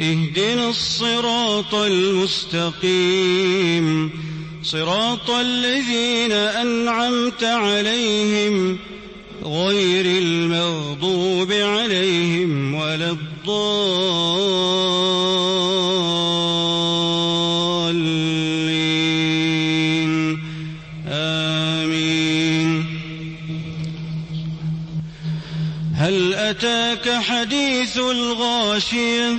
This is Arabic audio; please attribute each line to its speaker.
Speaker 1: اهدنا الصراط المستقيم. صراط الذين أنعمت عليهم غير المغضوب عليهم ولا الضالين. آمين. هل أتاك حديث الغاشية؟